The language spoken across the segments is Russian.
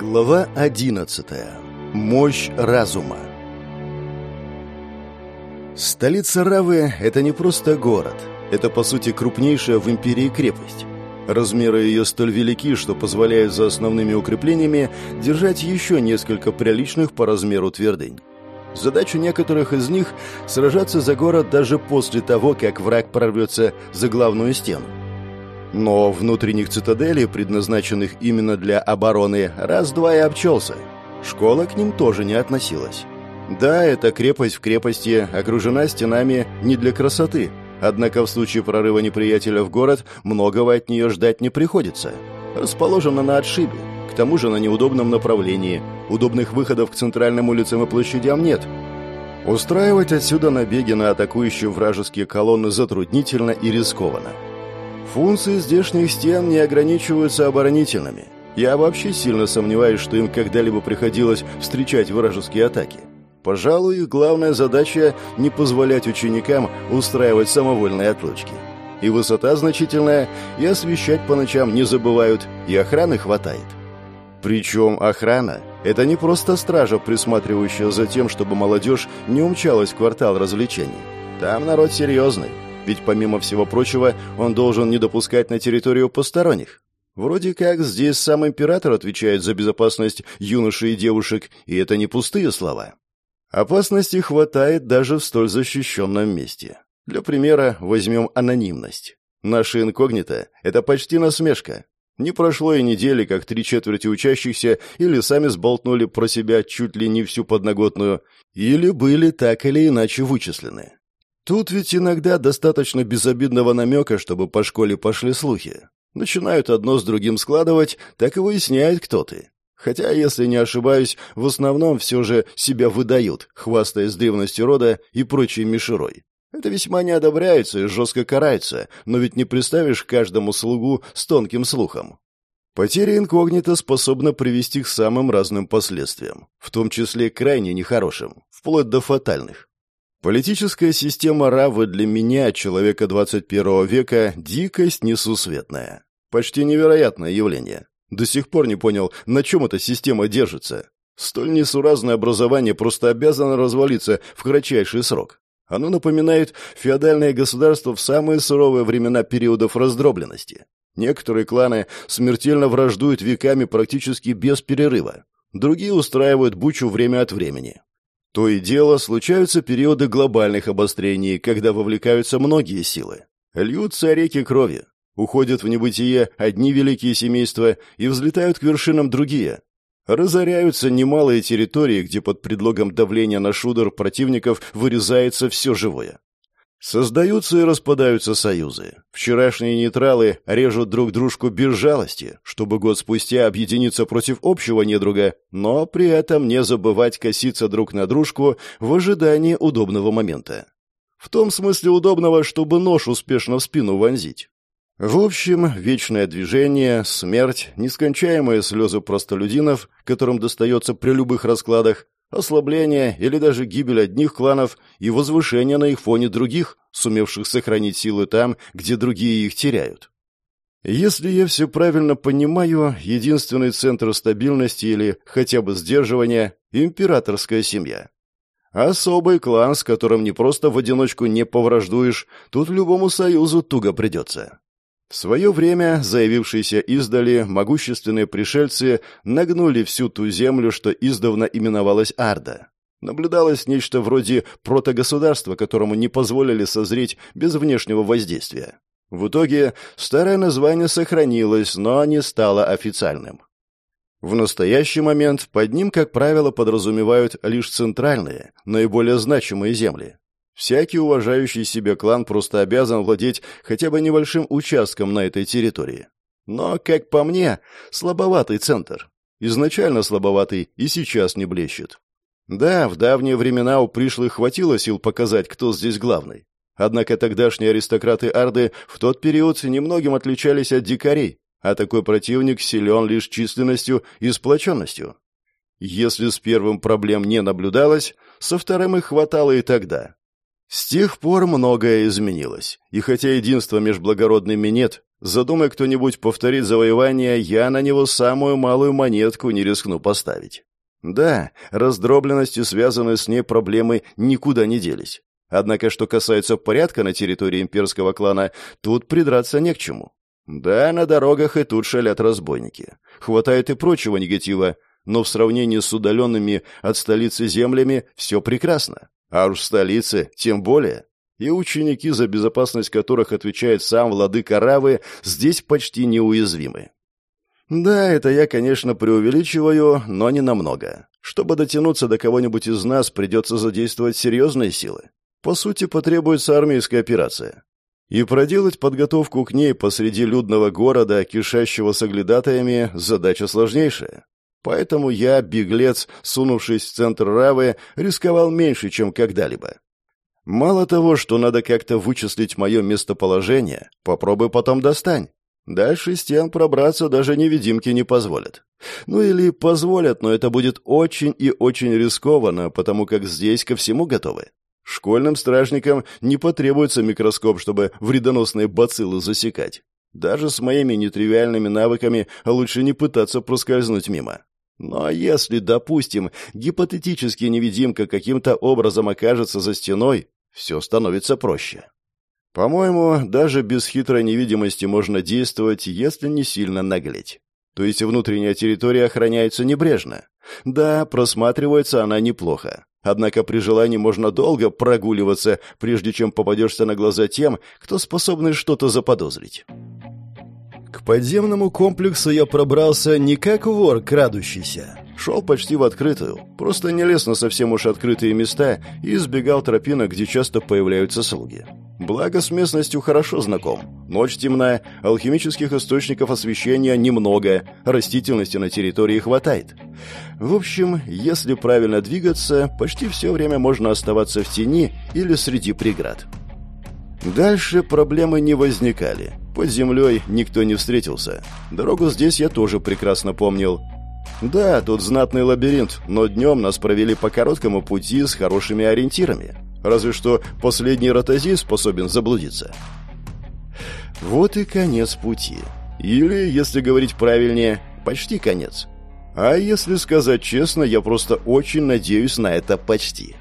Глава 11. Мощь разума. Столица Равы – это не просто город. Это, по сути, крупнейшая в империи крепость. Размеры ее столь велики, что позволяют за основными укреплениями держать еще несколько приличных по размеру твердынь. Задача некоторых из них – сражаться за город даже после того, как враг прорвется за главную стену. Но внутренних цитаделей, предназначенных именно для обороны, раз-два и обчелся. Школа к ним тоже не относилась. Да, эта крепость в крепости окружена стенами не для красоты, однако в случае прорыва неприятеля в город многого от нее ждать не приходится. Расположена на отшибе, к тому же на неудобном направлении, удобных выходов к центральным улицам и площадям нет. Устраивать отсюда набеги на атакующие вражеские колонны затруднительно и рискованно. Функции здешних стен не ограничиваются оборонительными. Я вообще сильно сомневаюсь, что им когда-либо приходилось встречать вражеские атаки. Пожалуй, их главная задача – не позволять ученикам устраивать самовольные отлучки. И высота значительная, и освещать по ночам не забывают, и охраны хватает. Причем охрана – это не просто стража, присматривающая за тем, чтобы молодежь не умчалась в квартал развлечений. Там народ серьезный. Ведь помимо всего прочего, он должен не допускать на территорию посторонних. Вроде как здесь сам император отвечает за безопасность юношей и девушек, и это не пустые слова. Опасности хватает даже в столь защищенном месте. Для примера возьмем анонимность. Наше инкогнито – это почти насмешка. Не прошло и недели, как три четверти учащихся или сами сболтнули про себя чуть ли не всю подноготную, или были так или иначе вычислены. Тут ведь иногда достаточно безобидного намека, чтобы по школе пошли слухи. Начинают одно с другим складывать, так и выясняют, кто ты. Хотя, если не ошибаюсь, в основном все же себя выдают, хвастаясь древностью рода и прочей мишерой. Это весьма не одобряется и жестко карается, но ведь не представишь каждому слугу с тонким слухом. Потеря инкогнито способна привести к самым разным последствиям, в том числе крайне нехорошим, вплоть до фатальных. Политическая система Равы для меня, человека 21 века, дикость несусветная. Почти невероятное явление. До сих пор не понял, на чем эта система держится. Столь несуразное образование просто обязано развалиться в кратчайший срок. Оно напоминает феодальное государство в самые суровые времена периодов раздробленности. Некоторые кланы смертельно враждуют веками практически без перерыва. Другие устраивают бучу время от времени. То и дело случаются периоды глобальных обострений, когда вовлекаются многие силы. Льются реки крови, уходят в небытие одни великие семейства и взлетают к вершинам другие. Разоряются немалые территории, где под предлогом давления на шудер противников вырезается все живое. Создаются и распадаются союзы. Вчерашние нейтралы режут друг дружку без жалости, чтобы год спустя объединиться против общего недруга, но при этом не забывать коситься друг на дружку в ожидании удобного момента. В том смысле удобного, чтобы нож успешно в спину вонзить. В общем, вечное движение, смерть, нескончаемые слезы простолюдинов, которым достается при любых раскладах, ослабление или даже гибель одних кланов и возвышение на их фоне других, сумевших сохранить силы там, где другие их теряют. Если я все правильно понимаю, единственный центр стабильности или хотя бы сдерживания – императорская семья. Особый клан, с которым не просто в одиночку не повраждуешь, тут любому союзу туго придется. В свое время заявившиеся издали могущественные пришельцы нагнули всю ту землю, что издавна именовалась Арда. Наблюдалось нечто вроде протогосударства, которому не позволили созреть без внешнего воздействия. В итоге старое название сохранилось, но не стало официальным. В настоящий момент под ним, как правило, подразумевают лишь центральные, наиболее значимые земли. Всякий уважающий себя клан просто обязан владеть хотя бы небольшим участком на этой территории. Но, как по мне, слабоватый центр. Изначально слабоватый и сейчас не блещет. Да, в давние времена у пришлых хватило сил показать, кто здесь главный. Однако тогдашние аристократы Арды в тот период немногим отличались от дикарей, а такой противник силен лишь численностью и сплоченностью. Если с первым проблем не наблюдалось, со вторым их хватало и тогда. С тех пор многое изменилось, и хотя единства между благородными нет, Задумай кто-нибудь повторить завоевание, я на него самую малую монетку не рискну поставить. Да, раздробленность и связанные с ней проблемы никуда не делись. Однако, что касается порядка на территории имперского клана, тут придраться не к чему. Да, на дорогах и тут шалят разбойники. Хватает и прочего негатива, но в сравнении с удаленными от столицы землями все прекрасно. А уж в столице тем более. И ученики, за безопасность которых отвечает сам владыка Равы, здесь почти неуязвимы. Да, это я, конечно, преувеличиваю, но не намного. Чтобы дотянуться до кого-нибудь из нас, придется задействовать серьезные силы. По сути, потребуется армейская операция. И проделать подготовку к ней посреди людного города, кишащего соглядатаями, задача сложнейшая. Поэтому я, беглец, сунувшись в центр Равы, рисковал меньше, чем когда-либо. Мало того, что надо как-то вычислить мое местоположение, попробуй потом достань. Дальше стен пробраться даже невидимки не позволят. Ну или позволят, но это будет очень и очень рискованно, потому как здесь ко всему готовы. Школьным стражникам не потребуется микроскоп, чтобы вредоносные бациллы засекать. Даже с моими нетривиальными навыками лучше не пытаться проскользнуть мимо. Но если, допустим, гипотетически невидимка каким-то образом окажется за стеной, все становится проще. По-моему, даже без хитрой невидимости можно действовать, если не сильно наглеть. То есть внутренняя территория охраняется небрежно. Да, просматривается она неплохо. Однако при желании можно долго прогуливаться, прежде чем попадешься на глаза тем, кто способен что-то заподозрить. Подземному комплексу я пробрался не как вор, крадущийся. Шел почти в открытую, просто не лез на совсем уж открытые места и избегал тропинок, где часто появляются слуги. Благо, с местностью хорошо знаком. Ночь темная, алхимических источников освещения немного, растительности на территории хватает. В общем, если правильно двигаться, почти все время можно оставаться в тени или среди преград. Дальше проблемы не возникали. Под землей никто не встретился. Дорогу здесь я тоже прекрасно помнил. Да, тут знатный лабиринт, но днем нас провели по короткому пути с хорошими ориентирами. Разве что последний ротозий способен заблудиться. Вот и конец пути. Или, если говорить правильнее, почти конец. А если сказать честно, я просто очень надеюсь на это почти.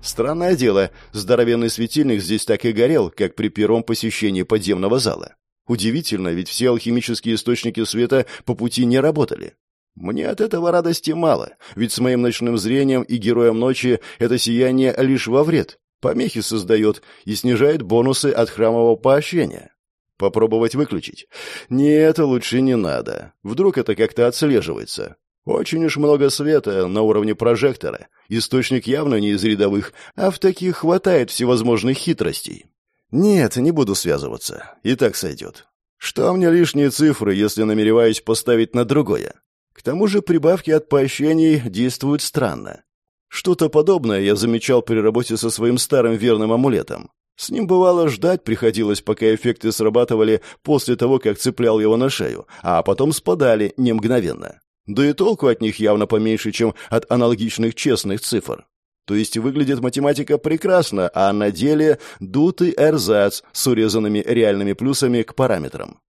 Странное дело, здоровенный светильник здесь так и горел, как при первом посещении подземного зала. Удивительно, ведь все алхимические источники света по пути не работали. Мне от этого радости мало, ведь с моим ночным зрением и героем ночи это сияние лишь во вред. Помехи создает и снижает бонусы от храмового поощрения. Попробовать выключить? Нет, лучше не надо. Вдруг это как-то отслеживается. Очень уж много света на уровне прожектора. Источник явно не из рядовых, а в таких хватает всевозможных хитростей. Нет, не буду связываться. И так сойдет. Что мне лишние цифры, если намереваюсь поставить на другое? К тому же прибавки от поощрений действуют странно. Что-то подобное я замечал при работе со своим старым верным амулетом. С ним бывало ждать приходилось, пока эффекты срабатывали после того, как цеплял его на шею, а потом спадали не мгновенно. Да и толку от них явно поменьше, чем от аналогичных честных цифр. То есть выглядит математика прекрасно, а на деле дутый эрзац с урезанными реальными плюсами к параметрам.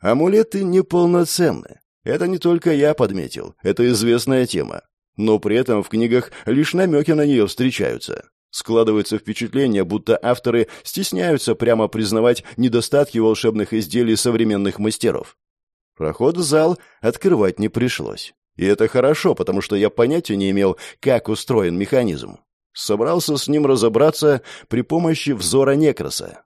Амулеты неполноценны. Это не только я подметил, это известная тема. Но при этом в книгах лишь намеки на нее встречаются. Складывается впечатление, будто авторы стесняются прямо признавать недостатки волшебных изделий современных мастеров. Проход в зал открывать не пришлось. И это хорошо, потому что я понятия не имел, как устроен механизм. Собрался с ним разобраться при помощи взора некроса.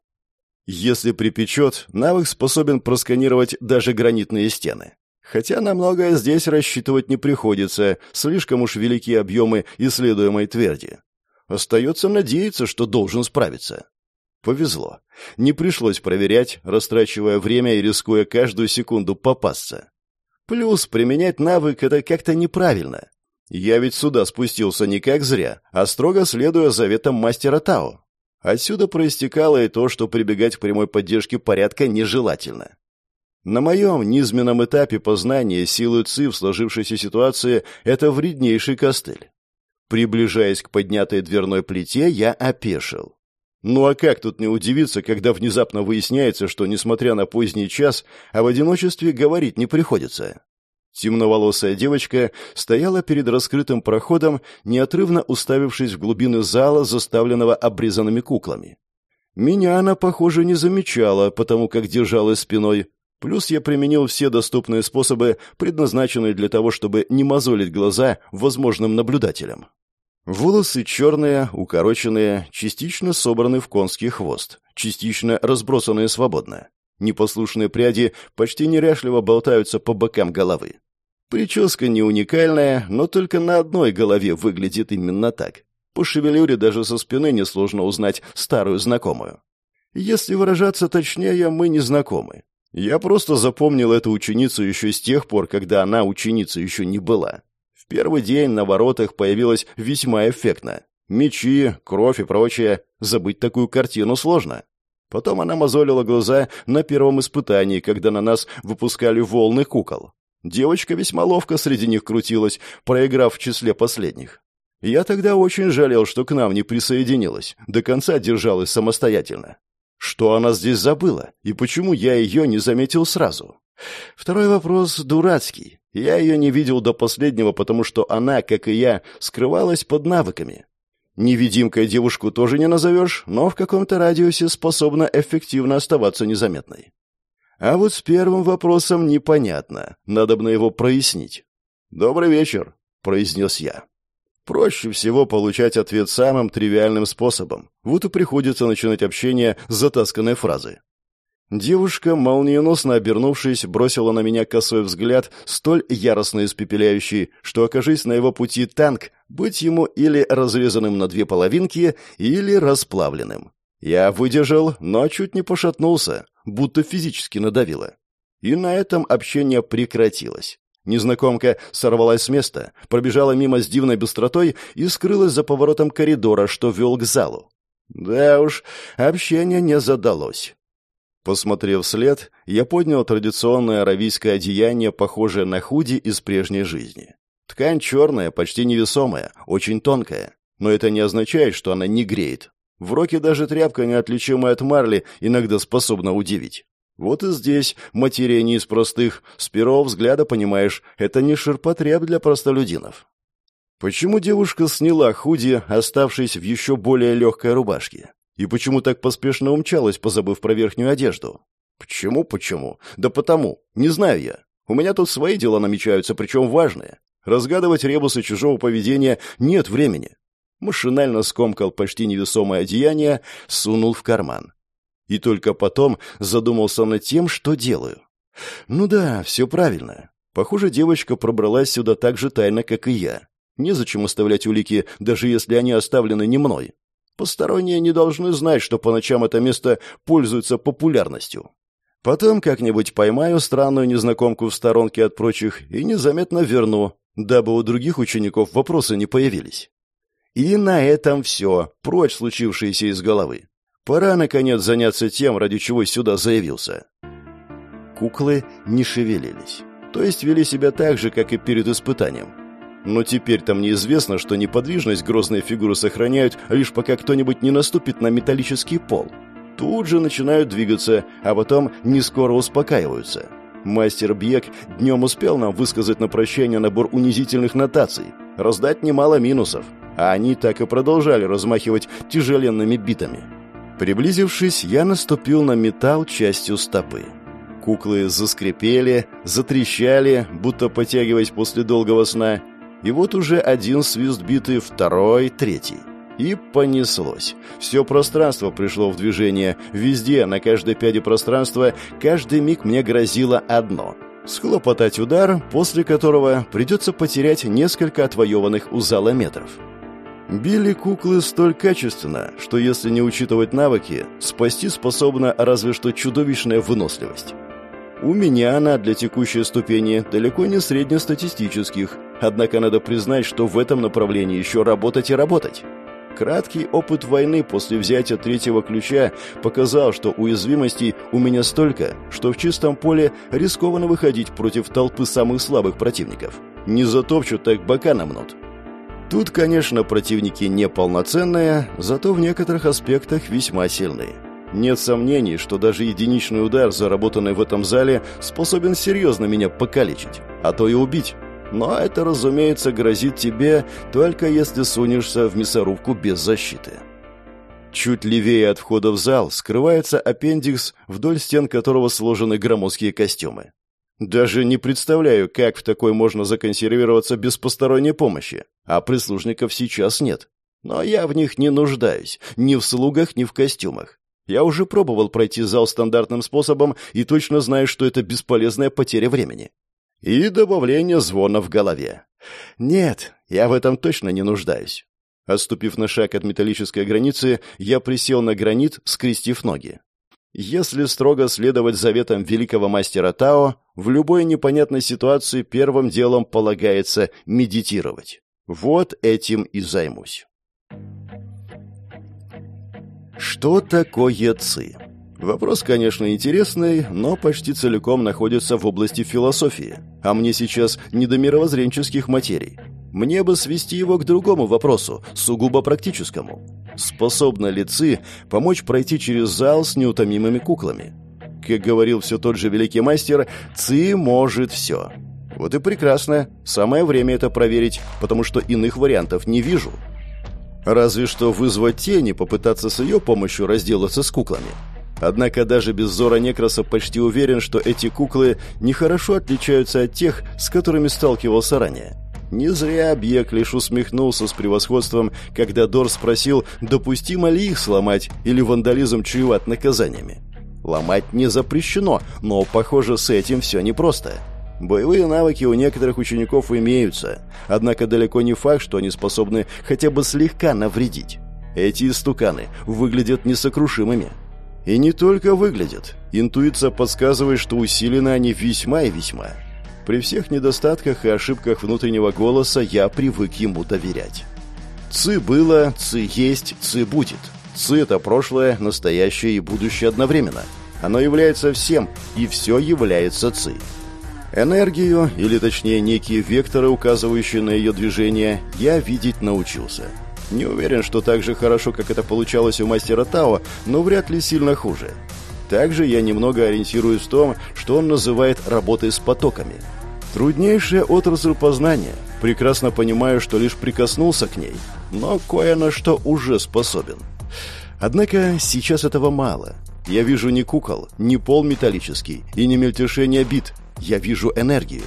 Если припечет, навык способен просканировать даже гранитные стены. Хотя на многое здесь рассчитывать не приходится, слишком уж велики объемы исследуемой тверди. Остается надеяться, что должен справиться. Повезло. Не пришлось проверять, растрачивая время и рискуя каждую секунду попасться. Плюс применять навык — это как-то неправильно. Я ведь сюда спустился не как зря, а строго следуя заветам мастера Тао. Отсюда проистекало и то, что прибегать к прямой поддержке порядка нежелательно. На моем низменном этапе познания силы ЦИ в сложившейся ситуации — это вреднейший костыль. Приближаясь к поднятой дверной плите, я опешил. Ну а как тут не удивиться, когда внезапно выясняется, что, несмотря на поздний час, а в одиночестве говорить не приходится? Темноволосая девочка стояла перед раскрытым проходом, неотрывно уставившись в глубины зала, заставленного обрезанными куклами. Меня она, похоже, не замечала, потому как держалась спиной. Плюс я применил все доступные способы, предназначенные для того, чтобы не мозолить глаза возможным наблюдателям. Волосы черные, укороченные, частично собраны в конский хвост, частично разбросанные свободно. Непослушные пряди почти неряшливо болтаются по бокам головы. Прическа не уникальная, но только на одной голове выглядит именно так. По шевелюре даже со спины несложно узнать старую знакомую. Если выражаться точнее, мы не знакомы. Я просто запомнил эту ученицу еще с тех пор, когда она ученица еще не была. Первый день на воротах появилась весьма эффектно. Мечи, кровь и прочее. Забыть такую картину сложно. Потом она мозолила глаза на первом испытании, когда на нас выпускали волны кукол. Девочка весьма ловко среди них крутилась, проиграв в числе последних. Я тогда очень жалел, что к нам не присоединилась, до конца держалась самостоятельно. Что она здесь забыла, и почему я ее не заметил сразу? Второй вопрос дурацкий. Я ее не видел до последнего, потому что она, как и я, скрывалась под навыками. Невидимкой девушку тоже не назовешь, но в каком-то радиусе способна эффективно оставаться незаметной. А вот с первым вопросом непонятно. Надо бы на его прояснить. «Добрый вечер», — произнес я. Проще всего получать ответ самым тривиальным способом. Вот и приходится начинать общение с затасканной фразы. Девушка, молниеносно обернувшись, бросила на меня косой взгляд, столь яростно испепеляющий, что, окажись на его пути танк, быть ему или разрезанным на две половинки, или расплавленным. Я выдержал, но чуть не пошатнулся, будто физически надавило. И на этом общение прекратилось. Незнакомка сорвалась с места, пробежала мимо с дивной быстротой и скрылась за поворотом коридора, что вел к залу. Да уж, общение не задалось. Посмотрев вслед, я поднял традиционное аравийское одеяние, похожее на худи из прежней жизни. Ткань черная, почти невесомая, очень тонкая. Но это не означает, что она не греет. В роке даже тряпка, неотличимая от марли, иногда способна удивить. Вот и здесь материя не из простых. С первого взгляда понимаешь, это не ширпотреб для простолюдинов. Почему девушка сняла худи, оставшись в еще более легкой рубашке? И почему так поспешно умчалась, позабыв про верхнюю одежду? Почему, почему? Да потому. Не знаю я. У меня тут свои дела намечаются, причем важные. Разгадывать ребусы чужого поведения нет времени. Машинально скомкал почти невесомое одеяние, сунул в карман. И только потом задумался над тем, что делаю. Ну да, все правильно. Похоже, девочка пробралась сюда так же тайно, как и я. Незачем оставлять улики, даже если они оставлены не мной. Посторонние не должны знать, что по ночам это место пользуется популярностью. Потом как-нибудь поймаю странную незнакомку в сторонке от прочих и незаметно верну, дабы у других учеников вопросы не появились. И на этом все, прочь случившееся из головы. Пора, наконец, заняться тем, ради чего сюда заявился. Куклы не шевелились. То есть вели себя так же, как и перед испытанием. Но теперь-то мне известно, что неподвижность грозные фигуры сохраняют, лишь пока кто-нибудь не наступит на металлический пол. Тут же начинают двигаться, а потом не скоро успокаиваются. Мастер Бьек днем успел нам высказать на прощание набор унизительных нотаций, раздать немало минусов, а они так и продолжали размахивать тяжеленными битами. Приблизившись, я наступил на металл частью стопы. Куклы заскрипели, затрещали, будто потягиваясь после долгого сна, и вот уже один свист биты, второй, третий. И понеслось. Все пространство пришло в движение. Везде, на каждой пяде пространства, каждый миг мне грозило одно — схлопотать удар, после которого придется потерять несколько отвоеванных у зала метров. Били куклы столь качественно, что если не учитывать навыки, спасти способна разве что чудовищная выносливость. У меня она для текущей ступени далеко не среднестатистических, однако надо признать, что в этом направлении еще работать и работать. Краткий опыт войны после взятия третьего ключа показал, что уязвимостей у меня столько, что в чистом поле рискованно выходить против толпы самых слабых противников. Не затопчут, так бока намнут. Тут, конечно, противники неполноценные, зато в некоторых аспектах весьма сильные. Нет сомнений, что даже единичный удар, заработанный в этом зале, способен серьезно меня покалечить, а то и убить. Но это, разумеется, грозит тебе, только если сунешься в мясорубку без защиты. Чуть левее от входа в зал скрывается аппендикс, вдоль стен которого сложены громоздкие костюмы. Даже не представляю, как в такой можно законсервироваться без посторонней помощи, а прислужников сейчас нет. Но я в них не нуждаюсь, ни в слугах, ни в костюмах. Я уже пробовал пройти зал стандартным способом и точно знаю, что это бесполезная потеря времени. И добавление звона в голове. Нет, я в этом точно не нуждаюсь. Отступив на шаг от металлической границы, я присел на гранит, скрестив ноги. Если строго следовать заветам великого мастера Тао, в любой непонятной ситуации первым делом полагается медитировать. Вот этим и займусь. Что такое ци? Вопрос, конечно, интересный, но почти целиком находится в области философии, а мне сейчас не до мировоззренческих материй. Мне бы свести его к другому вопросу, сугубо практическому. Способна ли ЦИ помочь пройти через зал с неутомимыми куклами? Как говорил все тот же великий мастер, ЦИ может все. Вот и прекрасно. Самое время это проверить, потому что иных вариантов не вижу. Разве что вызвать тени, попытаться с ее помощью разделаться с куклами. Однако даже без зора Некраса почти уверен, что эти куклы нехорошо отличаются от тех, с которыми сталкивался ранее. Не зря объект лишь усмехнулся с превосходством, когда Дор спросил, допустимо ли их сломать или вандализм чреват наказаниями. Ломать не запрещено, но, похоже, с этим все непросто. Боевые навыки у некоторых учеников имеются, однако далеко не факт, что они способны хотя бы слегка навредить. Эти истуканы выглядят несокрушимыми. И не только выглядят. Интуиция подсказывает, что усилены они весьма и весьма. При всех недостатках и ошибках внутреннего голоса я привык ему доверять. Ци было, ци есть, ци будет. Ци — это прошлое, настоящее и будущее одновременно. Оно является всем, и все является ци. Энергию, или точнее некие векторы, указывающие на ее движение, я видеть научился. Не уверен, что так же хорошо, как это получалось у мастера Тао, но вряд ли сильно хуже. Также я немного ориентируюсь в том, что он называет работой с потоками – Труднейшая отрасль познания. Прекрасно понимаю, что лишь прикоснулся к ней, но кое на что уже способен. Однако сейчас этого мало. Я вижу не кукол, не пол металлический и не мельтешение бит. Я вижу энергию.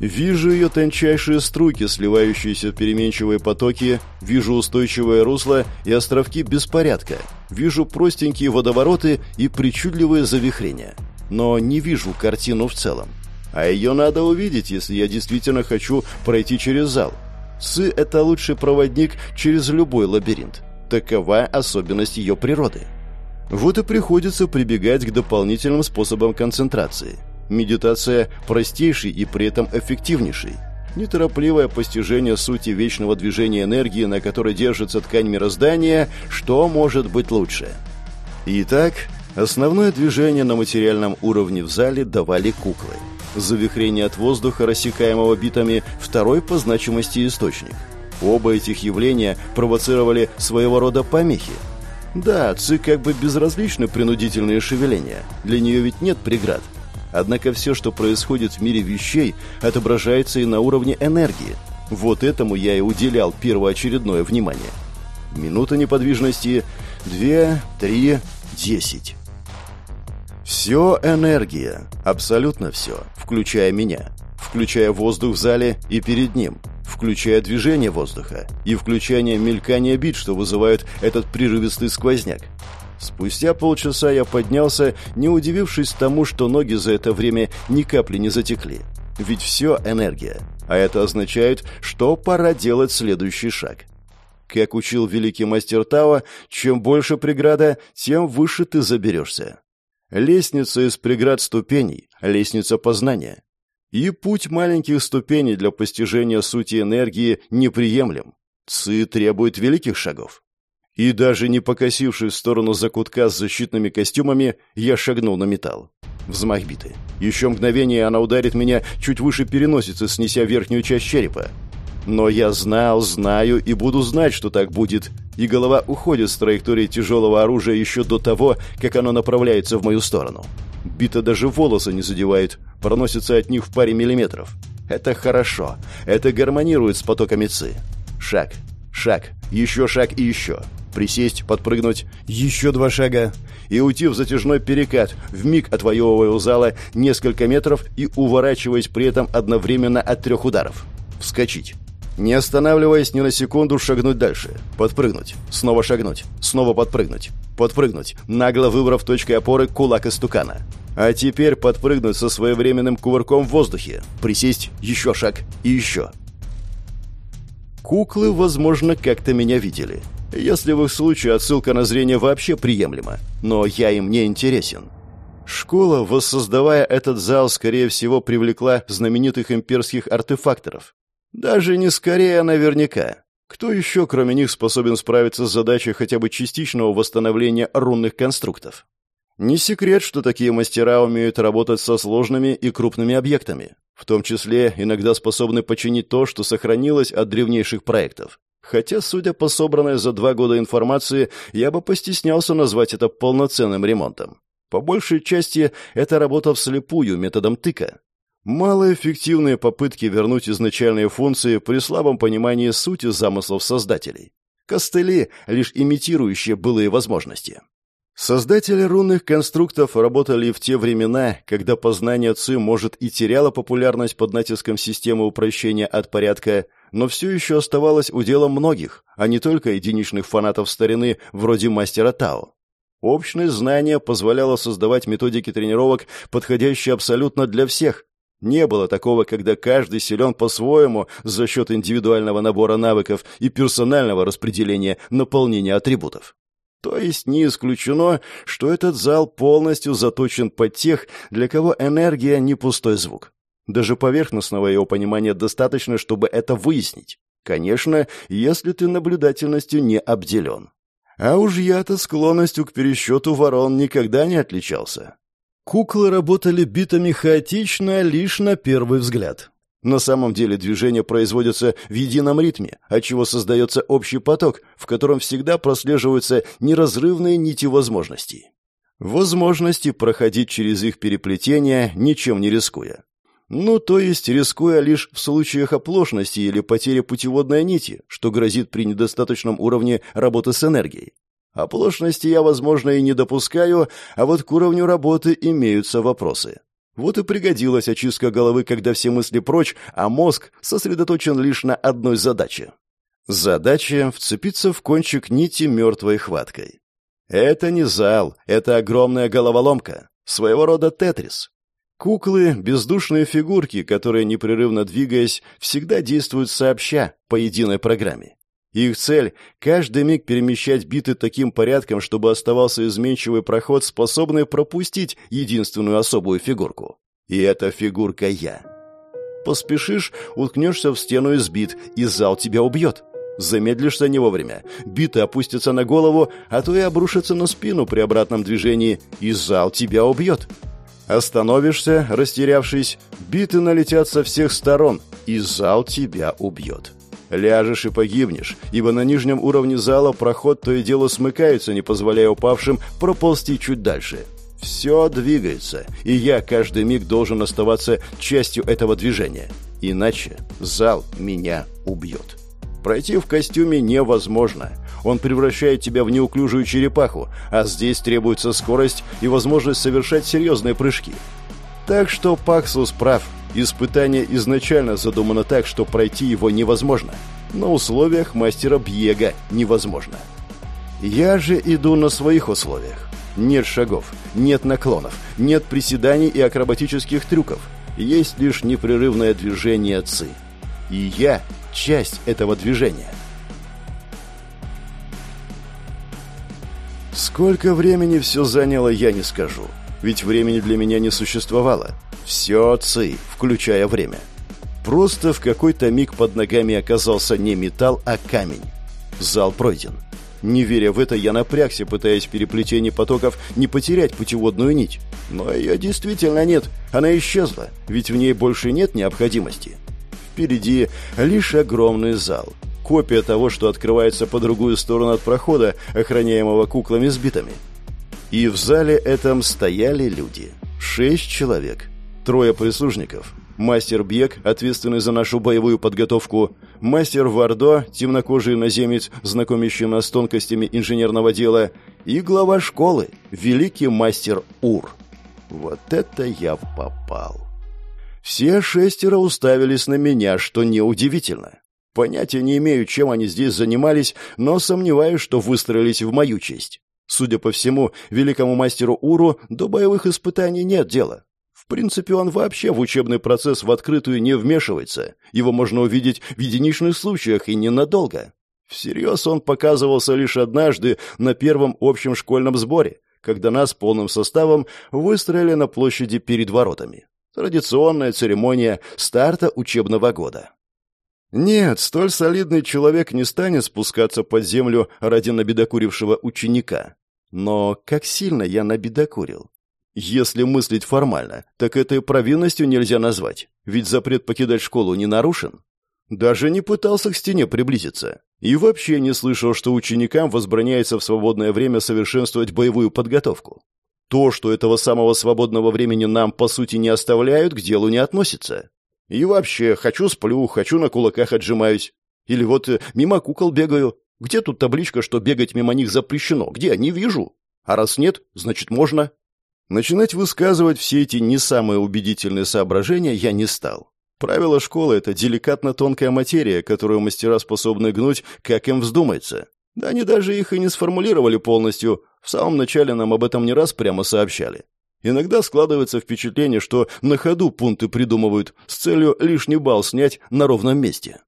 Вижу ее тончайшие струйки, сливающиеся в переменчивые потоки, вижу устойчивое русло и островки беспорядка, вижу простенькие водовороты и причудливые завихрения. Но не вижу картину в целом. А ее надо увидеть, если я действительно хочу пройти через зал. Сы – это лучший проводник через любой лабиринт. Такова особенность ее природы. Вот и приходится прибегать к дополнительным способам концентрации. Медитация – простейший и при этом эффективнейший. Неторопливое постижение сути вечного движения энергии, на которой держится ткань мироздания, что может быть лучше? Итак, основное движение на материальном уровне в зале давали куклы – завихрение от воздуха, рассекаемого битами, второй по значимости источник. Оба этих явления провоцировали своего рода помехи. Да, ЦИ как бы безразличны принудительные шевеления, для нее ведь нет преград. Однако все, что происходит в мире вещей, отображается и на уровне энергии. Вот этому я и уделял первоочередное внимание. Минута неподвижности, две, три, десять. Все энергия, абсолютно все, включая меня, включая воздух в зале и перед ним, включая движение воздуха и включание мелькания бит, что вызывает этот прерывистый сквозняк. Спустя полчаса я поднялся, не удивившись тому, что ноги за это время ни капли не затекли. Ведь все энергия. А это означает, что пора делать следующий шаг. Как учил великий мастер Тао, чем больше преграда, тем выше ты заберешься. Лестница из преград ступеней, лестница познания. И путь маленьких ступеней для постижения сути энергии неприемлем. Ци требует великих шагов. И даже не покосившись в сторону закутка с защитными костюмами, я шагнул на металл. Взмах биты. Еще мгновение она ударит меня чуть выше переносицы, снеся верхнюю часть черепа. Но я знал, знаю и буду знать, что так будет. И голова уходит с траектории тяжелого оружия еще до того, как оно направляется в мою сторону. Бита даже волосы не задевает, проносится от них в паре миллиметров. Это хорошо. Это гармонирует с потоками ЦИ. Шаг, шаг, еще шаг и еще. Присесть, подпрыгнуть, еще два шага и уйти в затяжной перекат, вмиг отвоевывая у зала несколько метров и уворачиваясь при этом одновременно от трех ударов. Вскочить. Не останавливаясь ни на секунду, шагнуть дальше. Подпрыгнуть. Снова шагнуть. Снова подпрыгнуть. Подпрыгнуть, нагло выбрав точкой опоры кулак истукана. А теперь подпрыгнуть со своевременным кувырком в воздухе. Присесть, еще шаг и еще. Куклы, возможно, как-то меня видели. Если в их случае отсылка на зрение вообще приемлема. Но я им не интересен. Школа, воссоздавая этот зал, скорее всего, привлекла знаменитых имперских артефакторов. Даже не скорее, а наверняка. Кто еще, кроме них, способен справиться с задачей хотя бы частичного восстановления рунных конструктов? Не секрет, что такие мастера умеют работать со сложными и крупными объектами, в том числе иногда способны починить то, что сохранилось от древнейших проектов. Хотя, судя по собранной за два года информации, я бы постеснялся назвать это полноценным ремонтом. По большей части это работа вслепую методом тыка. Малоэффективные попытки вернуть изначальные функции при слабом понимании сути замыслов создателей. Костыли, лишь имитирующие былые возможности. Создатели рунных конструктов работали в те времена, когда познание ЦИ, может, и теряло популярность под натиском системы упрощения от порядка, но все еще оставалось уделом многих, а не только единичных фанатов старины вроде мастера Тао. Общность знания позволяла создавать методики тренировок, подходящие абсолютно для всех. Не было такого, когда каждый силен по-своему за счет индивидуального набора навыков и персонального распределения наполнения атрибутов. То есть не исключено, что этот зал полностью заточен под тех, для кого энергия не пустой звук. Даже поверхностного его понимания достаточно, чтобы это выяснить. Конечно, если ты наблюдательностью не обделен. А уж я-то склонностью к пересчету ворон никогда не отличался. Куклы работали битами хаотично лишь на первый взгляд. На самом деле движения производятся в едином ритме, отчего создается общий поток, в котором всегда прослеживаются неразрывные нити возможностей. Возможности проходить через их переплетение, ничем не рискуя. Ну, то есть рискуя лишь в случаях оплошности или потери путеводной нити, что грозит при недостаточном уровне работы с энергией. Оплошности я, возможно, и не допускаю, а вот к уровню работы имеются вопросы. Вот и пригодилась очистка головы, когда все мысли прочь, а мозг сосредоточен лишь на одной задаче. Задача — вцепиться в кончик нити мертвой хваткой. Это не зал, это огромная головоломка, своего рода тетрис. Куклы — бездушные фигурки, которые, непрерывно двигаясь, всегда действуют сообща, по единой программе. Их цель — каждый миг перемещать биты таким порядком, чтобы оставался изменчивый проход, способный пропустить единственную особую фигурку. И эта фигурка я. Поспешишь, уткнешься в стену из бит, и зал тебя убьет. Замедлишься не вовремя. Биты опустятся на голову, а то и обрушатся на спину при обратном движении, и зал тебя убьет. Остановишься, растерявшись, биты налетят со всех сторон, и зал тебя убьет. Ляжешь и погибнешь, ибо на нижнем уровне зала проход то и дело смыкается, не позволяя упавшим проползти чуть дальше. Все двигается, и я каждый миг должен оставаться частью этого движения. Иначе зал меня убьет. Пройти в костюме невозможно. Он превращает тебя в неуклюжую черепаху, а здесь требуется скорость и возможность совершать серьезные прыжки. Так что Паксус прав – Испытание изначально задумано так, что пройти его невозможно. На условиях мастера Бьега невозможно. Я же иду на своих условиях. Нет шагов, нет наклонов, нет приседаний и акробатических трюков. Есть лишь непрерывное движение ЦИ. И я – часть этого движения. Сколько времени все заняло, я не скажу. Ведь времени для меня не существовало. Все ци, включая время. Просто в какой-то миг под ногами оказался не металл, а камень. Зал пройден. Не веря в это, я напрягся, пытаясь в переплетении потоков не потерять путеводную нить. Но ее действительно нет. Она исчезла, ведь в ней больше нет необходимости. Впереди лишь огромный зал. Копия того, что открывается по другую сторону от прохода, охраняемого куклами с. И в зале этом стояли люди. Шесть человек. Трое прислужников. Мастер Бьек, ответственный за нашу боевую подготовку. Мастер Вардо, темнокожий наземец, знакомящий нас с тонкостями инженерного дела. И глава школы, великий мастер Ур. Вот это я попал. Все шестеро уставились на меня, что неудивительно. Понятия не имею, чем они здесь занимались, но сомневаюсь, что выстроились в мою честь. Судя по всему, великому мастеру Уру до боевых испытаний нет дела. В принципе, он вообще в учебный процесс в открытую не вмешивается. Его можно увидеть в единичных случаях и ненадолго. Всерьез он показывался лишь однажды на первом общем школьном сборе, когда нас полным составом выстроили на площади перед воротами. Традиционная церемония старта учебного года. Нет, столь солидный человек не станет спускаться под землю ради набедокурившего ученика. Но как сильно я набедокурил? Если мыслить формально, так этой провинностью нельзя назвать, ведь запрет покидать школу не нарушен. Даже не пытался к стене приблизиться. И вообще не слышал, что ученикам возбраняется в свободное время совершенствовать боевую подготовку. То, что этого самого свободного времени нам, по сути, не оставляют, к делу не относится. И вообще, хочу сплю, хочу на кулаках отжимаюсь. Или вот э, мимо кукол бегаю. Где тут табличка, что бегать мимо них запрещено? Где? Не вижу. А раз нет, значит можно. Начинать высказывать все эти не самые убедительные соображения я не стал. Правила школы — это деликатно тонкая материя, которую мастера способны гнуть, как им вздумается. Да они даже их и не сформулировали полностью. В самом начале нам об этом не раз прямо сообщали. Иногда складывается впечатление, что на ходу пункты придумывают с целью лишний балл снять на ровном месте.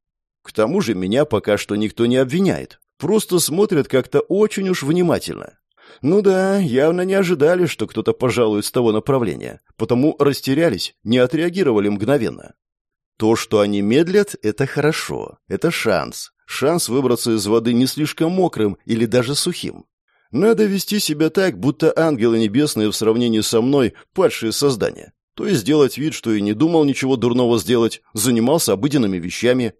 К тому же меня пока что никто не обвиняет. Просто смотрят как-то очень уж внимательно. Ну да, явно не ожидали, что кто-то пожалует с того направления, потому растерялись, не отреагировали мгновенно. То, что они медлят, это хорошо, это шанс. Шанс выбраться из воды не слишком мокрым или даже сухим. Надо вести себя так, будто ангелы небесные в сравнении со мной – падшие создания. То есть сделать вид, что и не думал ничего дурного сделать, занимался обыденными вещами.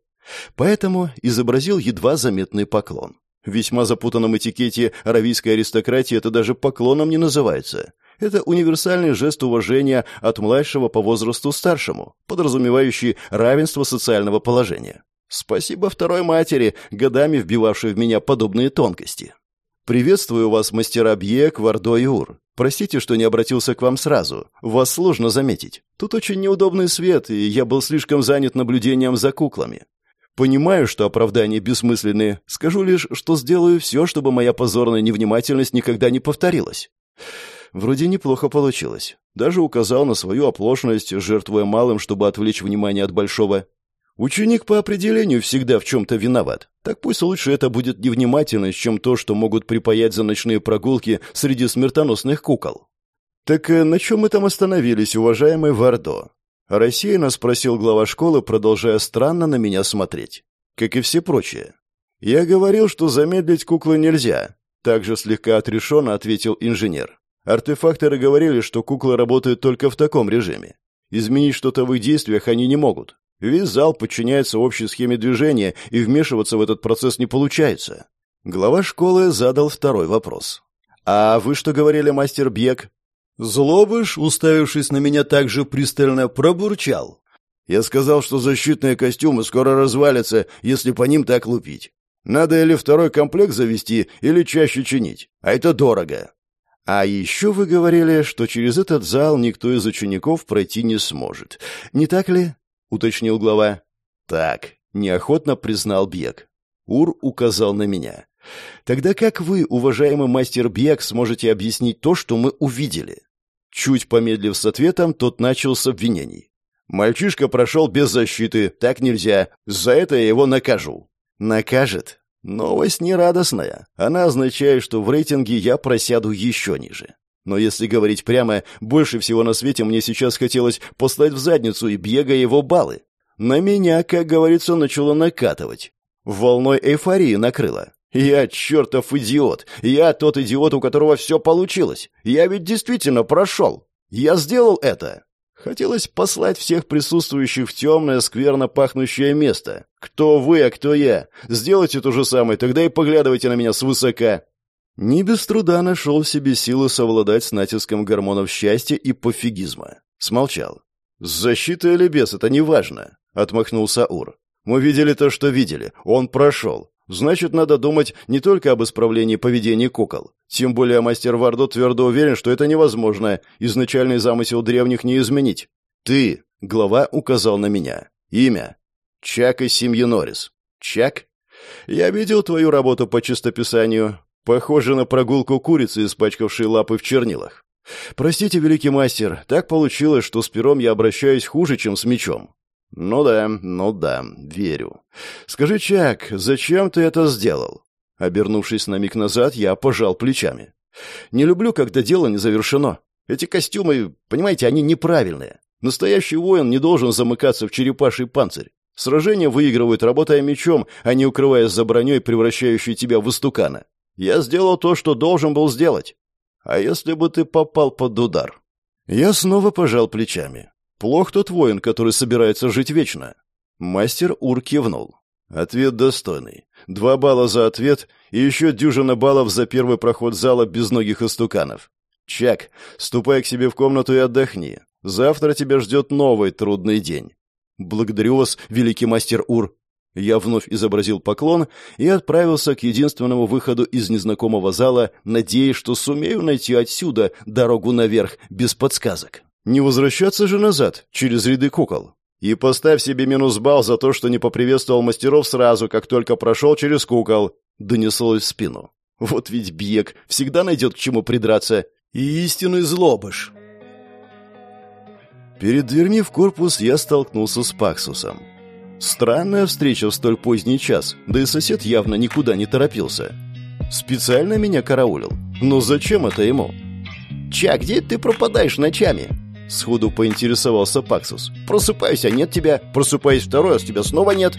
Поэтому изобразил едва заметный поклон. В весьма запутанном этикете аравийской аристократии это даже поклоном не называется. Это универсальный жест уважения от младшего по возрасту старшему, подразумевающий равенство социального положения. Спасибо второй матери, годами вбивавшей в меня подобные тонкости. «Приветствую вас, мастера Бьек, Вардо и Ур. Простите, что не обратился к вам сразу. Вас сложно заметить. Тут очень неудобный свет, и я был слишком занят наблюдением за куклами. Понимаю, что оправдания бессмысленные. Скажу лишь, что сделаю все, чтобы моя позорная невнимательность никогда не повторилась». Вроде неплохо получилось. Даже указал на свою оплошность, жертвуя малым, чтобы отвлечь внимание от большого. Ученик по определению всегда в чем-то виноват. Так пусть лучше это будет невнимательность, чем то, что могут припаять за ночные прогулки среди смертоносных кукол. «Так э, на чем мы там остановились, уважаемый Вардо?» Рассеянно спросил глава школы, продолжая странно на меня смотреть. Как и все прочие. «Я говорил, что замедлить куклы нельзя», — также слегка отрешенно ответил инженер. «Артефакторы говорили, что куклы работают только в таком режиме. Изменить что-то в их действиях они не могут. Весь зал подчиняется общей схеме движения, и вмешиваться в этот процесс не получается. Глава школы задал второй вопрос. «А вы что говорили, мастер Бьек?» Злобыш, уставившись на меня так же пристально, пробурчал. «Я сказал, что защитные костюмы скоро развалятся, если по ним так лупить. Надо или второй комплект завести, или чаще чинить. А это дорого». «А еще вы говорили, что через этот зал никто из учеников пройти не сможет. Не так ли?» — уточнил глава. «Так», — неохотно признал Бьек. Ур указал на меня. «Тогда как вы, уважаемый мастер Бьек, сможете объяснить то, что мы увидели?» Чуть помедлив с ответом, тот начал с обвинений. «Мальчишка прошел без защиты, так нельзя. За это я его накажу». «Накажет?» Новость нерадостная. Она означает, что в рейтинге я просяду еще ниже. Но если говорить прямо, больше всего на свете мне сейчас хотелось послать в задницу и бега его баллы. На меня, как говорится, начало накатывать. Волной эйфории накрыло. Я чертов идиот. Я тот идиот, у которого все получилось. Я ведь действительно прошел. Я сделал это. Хотелось послать всех присутствующих в темное, скверно пахнущее место. Кто вы, а кто я? Сделайте то же самое, тогда и поглядывайте на меня свысока. Не без труда нашел в себе силы совладать с натиском гормонов счастья и пофигизма. Смолчал. «Защита или без, это не важно», — отмахнулся Ур. «Мы видели то, что видели. Он прошел. Значит, надо думать не только об исправлении поведения кукол. Тем более мастер Вардо твердо уверен, что это невозможно. Изначальный замысел древних не изменить. Ты, глава, указал на меня. Имя. Чак из семьи Норрис. Чак? Я видел твою работу по чистописанию. Похоже на прогулку курицы, испачкавшей лапы в чернилах. Простите, великий мастер, так получилось, что с пером я обращаюсь хуже, чем с мечом. «Ну да, ну да, верю. Скажи, Чак, зачем ты это сделал?» Обернувшись на миг назад, я пожал плечами. «Не люблю, когда дело не завершено. Эти костюмы, понимаете, они неправильные. Настоящий воин не должен замыкаться в черепаший панцирь. Сражения выигрывают, работая мечом, а не укрываясь за броней, превращающей тебя в истукана. Я сделал то, что должен был сделать. А если бы ты попал под удар?» Я снова пожал плечами. Плох тот воин, который собирается жить вечно. Мастер Ур кивнул. Ответ достойный. Два балла за ответ и еще дюжина баллов за первый проход зала без ногих истуканов. Чак, ступай к себе в комнату и отдохни. Завтра тебя ждет новый трудный день. Благодарю вас, великий мастер Ур. Я вновь изобразил поклон и отправился к единственному выходу из незнакомого зала, надеясь, что сумею найти отсюда дорогу наверх без подсказок. Не возвращаться же назад, через ряды кукол. И поставь себе минус балл за то, что не поприветствовал мастеров сразу, как только прошел через кукол. Донеслось в спину. Вот ведь Бьек всегда найдет к чему придраться. И истинный злобыш. Перед дверьми в корпус я столкнулся с Паксусом. Странная встреча в столь поздний час, да и сосед явно никуда не торопился. Специально меня караулил. Но зачем это ему? «Ча, где ты пропадаешь ночами?» Сходу поинтересовался Паксус. «Просыпаюсь, а нет тебя. Просыпаюсь второй, а тебя снова нет».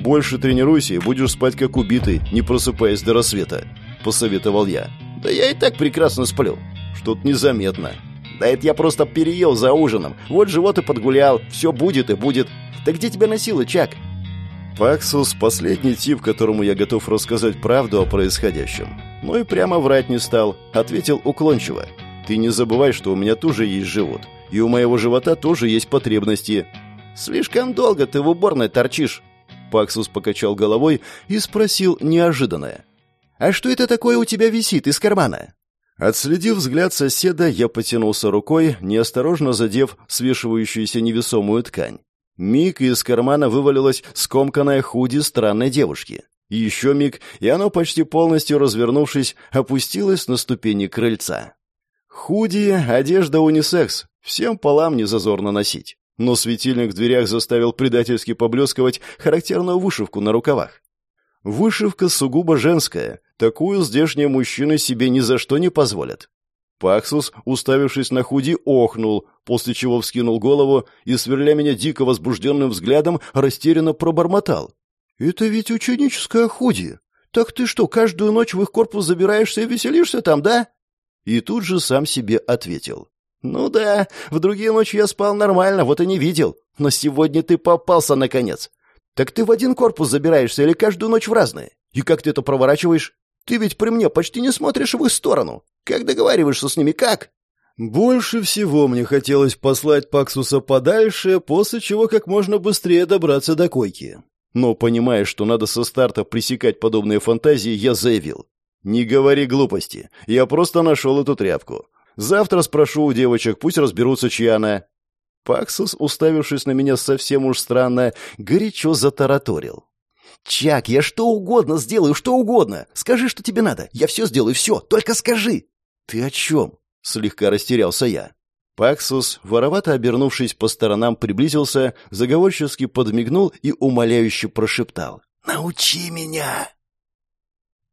«Больше тренируйся и будешь спать как убитый, не просыпаясь до рассвета», — посоветовал я. «Да я и так прекрасно сплю». «Что-то незаметно». «Да это я просто переел за ужином. Вот живот и подгулял. Все будет и будет. Да где тебя носило, Чак?» Паксус — последний тип, которому я готов рассказать правду о происходящем. Ну и прямо врать не стал, ответил уклончиво. Ты не забывай, что у меня тоже есть живот. И у моего живота тоже есть потребности. Слишком долго ты в уборной торчишь. Паксус покачал головой и спросил неожиданное. «А что это такое у тебя висит из кармана?» Отследив взгляд соседа, я потянулся рукой, неосторожно задев свешивающуюся невесомую ткань. Миг, из кармана вывалилась скомканная худи странной девушки. Еще миг, и оно, почти полностью развернувшись, опустилось на ступени крыльца. Худи — одежда унисекс, всем полам не зазорно носить. Но светильник в дверях заставил предательски поблескивать характерную вышивку на рукавах. Вышивка сугубо женская, такую здешние мужчины себе ни за что не позволят. Паксус, уставившись на худи, охнул, после чего вскинул голову и, сверля меня дико возбужденным взглядом, растерянно пробормотал. «Это ведь ученическая худи. Так ты что, каждую ночь в их корпус забираешься и веселишься там, да?» И тут же сам себе ответил. «Ну да, в другие ночи я спал нормально, вот и не видел. Но сегодня ты попался, наконец. Так ты в один корпус забираешься или каждую ночь в разные? И как ты это проворачиваешь? Ты ведь при мне почти не смотришь в их сторону. Как договариваешься с ними, как?» Больше всего мне хотелось послать Паксуса подальше, после чего как можно быстрее добраться до койки. Но, понимая, что надо со старта пресекать подобные фантазии, я заявил. «Не говори глупости. Я просто нашел эту тряпку. Завтра спрошу у девочек, пусть разберутся, чья она». Паксус, уставившись на меня совсем уж странно, горячо затараторил. «Чак, я что угодно сделаю, что угодно. Скажи, что тебе надо. Я все сделаю, все. Только скажи». «Ты о чем?» — слегка растерялся я. Паксус, воровато обернувшись по сторонам, приблизился, заговорчески подмигнул и умоляюще прошептал. «Научи меня!»